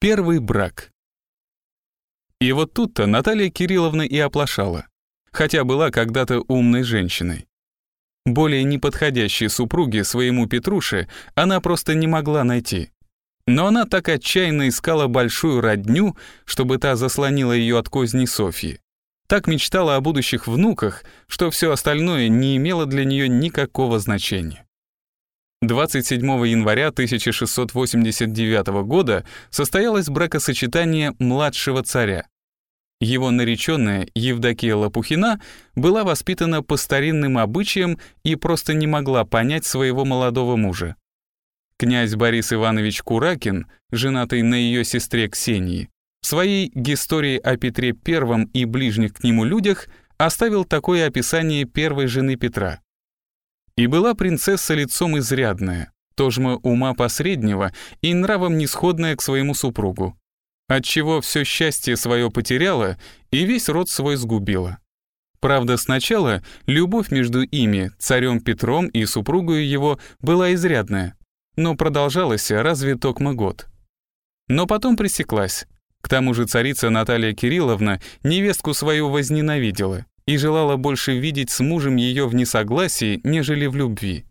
Первый брак. И вот тут-то Наталья Кирилловна и оплошала, хотя была когда-то умной женщиной. Более неподходящей супруги своему Петруше она просто не могла найти. Но она так отчаянно искала большую родню, чтобы та заслонила ее от козней Софьи. Так мечтала о будущих внуках, что все остальное не имело для нее никакого значения. 27 января 1689 года состоялось бракосочетание младшего царя. Его нареченная Евдокия Лопухина была воспитана по старинным обычаям и просто не могла понять своего молодого мужа. Князь Борис Иванович Куракин, женатый на ее сестре Ксении, в своей «Истории о Петре I и ближних к нему людях» оставил такое описание первой жены Петра. И была принцесса лицом изрядная, тожма ума посреднего и нравом нисходная к своему супругу, отчего все счастье свое потеряла и весь род свой сгубила. Правда, сначала любовь между ими, царем Петром и супругою его, была изрядная, но продолжалась разве токмо год. Но потом пресеклась. К тому же царица Наталья Кирилловна невестку свою возненавидела, и желала больше видеть с мужем ее в несогласии, нежели в любви.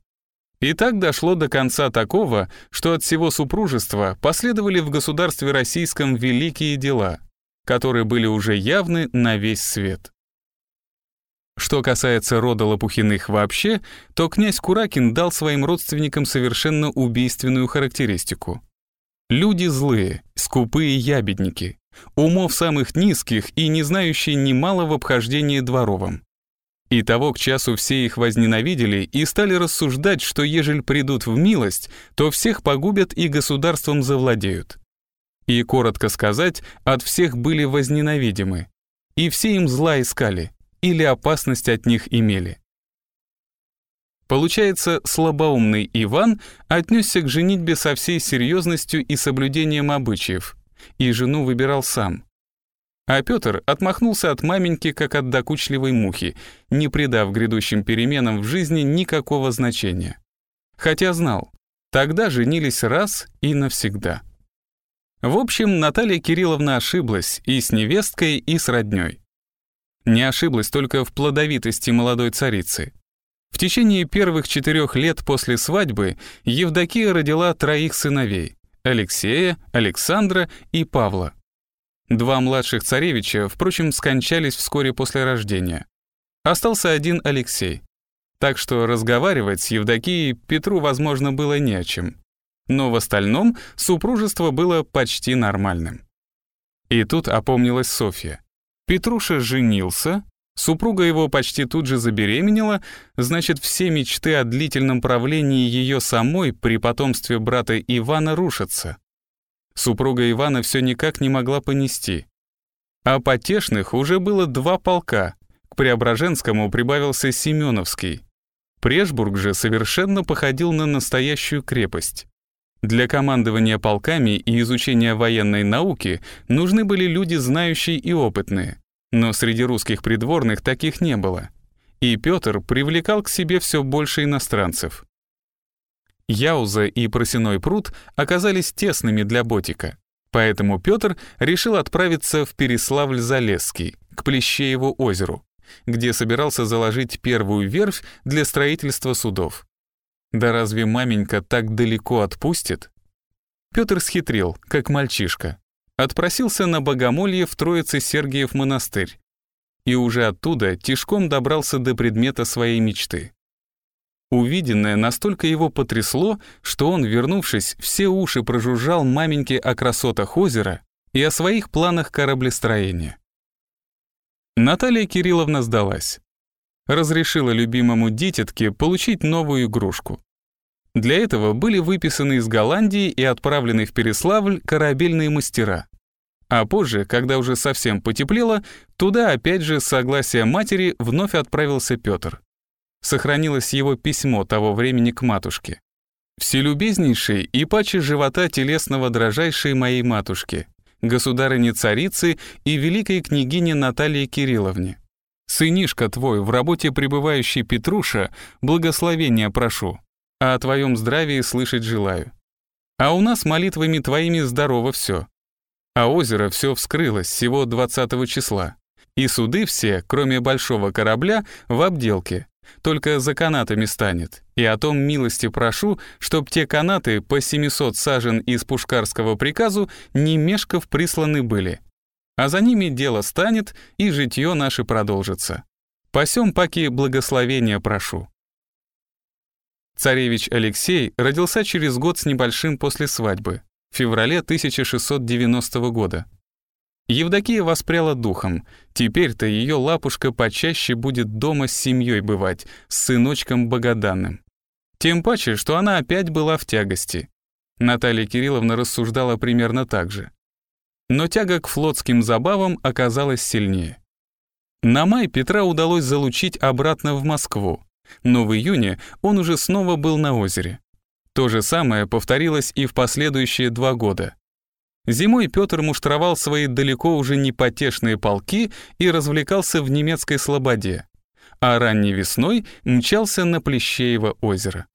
И так дошло до конца такого, что от всего супружества последовали в государстве российском великие дела, которые были уже явны на весь свет. Что касается рода Лопухиных вообще, то князь Куракин дал своим родственникам совершенно убийственную характеристику. Люди злые, скупые ябедники, умов самых низких и не знающие немало в обхождении дворовым. И того к часу все их возненавидели и стали рассуждать, что ежель придут в милость, то всех погубят и государством завладеют. И, коротко сказать, от всех были возненавидимы, и все им зла искали, или опасность от них имели. Получается, слабоумный Иван отнесся к женитьбе со всей серьезностью и соблюдением обычаев, и жену выбирал сам. А Петр отмахнулся от маменьки, как от докучливой мухи, не придав грядущим переменам в жизни никакого значения. Хотя знал, тогда женились раз и навсегда. В общем, Наталья Кирилловна ошиблась и с невесткой, и с роднёй. Не ошиблась только в плодовитости молодой царицы. В течение первых четырех лет после свадьбы Евдокия родила троих сыновей. Алексея, Александра и Павла. Два младших царевича, впрочем, скончались вскоре после рождения. Остался один Алексей. Так что разговаривать с Евдокией Петру, возможно, было не о чем. Но в остальном супружество было почти нормальным. И тут опомнилась Софья. Петруша женился, Супруга его почти тут же забеременела, значит, все мечты о длительном правлении ее самой при потомстве брата Ивана рушатся. Супруга Ивана все никак не могла понести. А потешных уже было два полка, к Преображенскому прибавился Семеновский. Прешбург же совершенно походил на настоящую крепость. Для командования полками и изучения военной науки нужны были люди знающие и опытные. Но среди русских придворных таких не было. И Петр привлекал к себе все больше иностранцев. Яуза и Просиной пруд оказались тесными для Ботика, поэтому Петр решил отправиться в Переславль-Залесский, к Плещееву озеру, где собирался заложить первую верфь для строительства судов. Да разве маменька так далеко отпустит? Петр схитрил, как мальчишка отпросился на богомолье в Троице Сергиев монастырь и уже оттуда тишком добрался до предмета своей мечты. Увиденное настолько его потрясло, что он, вернувшись, все уши прожужжал маменьке о красотах озера и о своих планах кораблестроения. Наталья Кирилловна сдалась. Разрешила любимому дитятке получить новую игрушку. Для этого были выписаны из Голландии и отправлены в Переславль корабельные мастера. А позже, когда уже совсем потеплело, туда опять же с согласия матери вновь отправился Петр. Сохранилось его письмо того времени к матушке. «Вселюбезнейшей и паче живота телесного дрожайшей моей матушке, государыне-царицы и великой княгине Наталье Кирилловне. Сынишка твой, в работе пребывающий Петруша, благословения прошу, а о твоем здравии слышать желаю. А у нас молитвами твоими здорово все. А озеро все вскрылось всего 20 числа. И суды все, кроме большого корабля, в обделке. Только за канатами станет. И о том милости прошу, чтоб те канаты по 700 сажен из пушкарского приказу не мешков присланы были. А за ними дело станет, и житье наше продолжится. По сём паки благословения прошу. Царевич Алексей родился через год с небольшим после свадьбы, в феврале 1690 года. Евдокия воспряла духом. Теперь-то ее лапушка почаще будет дома с семьей бывать, с сыночком Богоданным. Тем паче, что она опять была в тягости. Наталья Кирилловна рассуждала примерно так же. Но тяга к флотским забавам оказалась сильнее. На май Петра удалось залучить обратно в Москву, но в июне он уже снова был на озере. То же самое повторилось и в последующие два года. Зимой Петр муштровал свои далеко уже не потешные полки и развлекался в немецкой слободе, а ранней весной мчался на Плещеево озеро.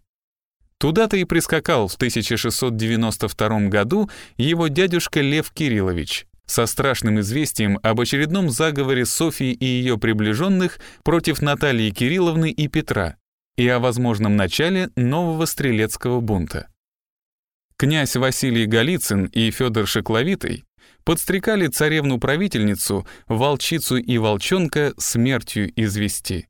Туда-то и прискакал в 1692 году его дядюшка Лев Кириллович со страшным известием об очередном заговоре Софии и ее приближенных против Натальи Кирилловны и Петра и о возможном начале нового стрелецкого бунта. Князь Василий Голицын и Федор Шекловитый подстрекали царевну-правительницу, волчицу и волчонка смертью извести.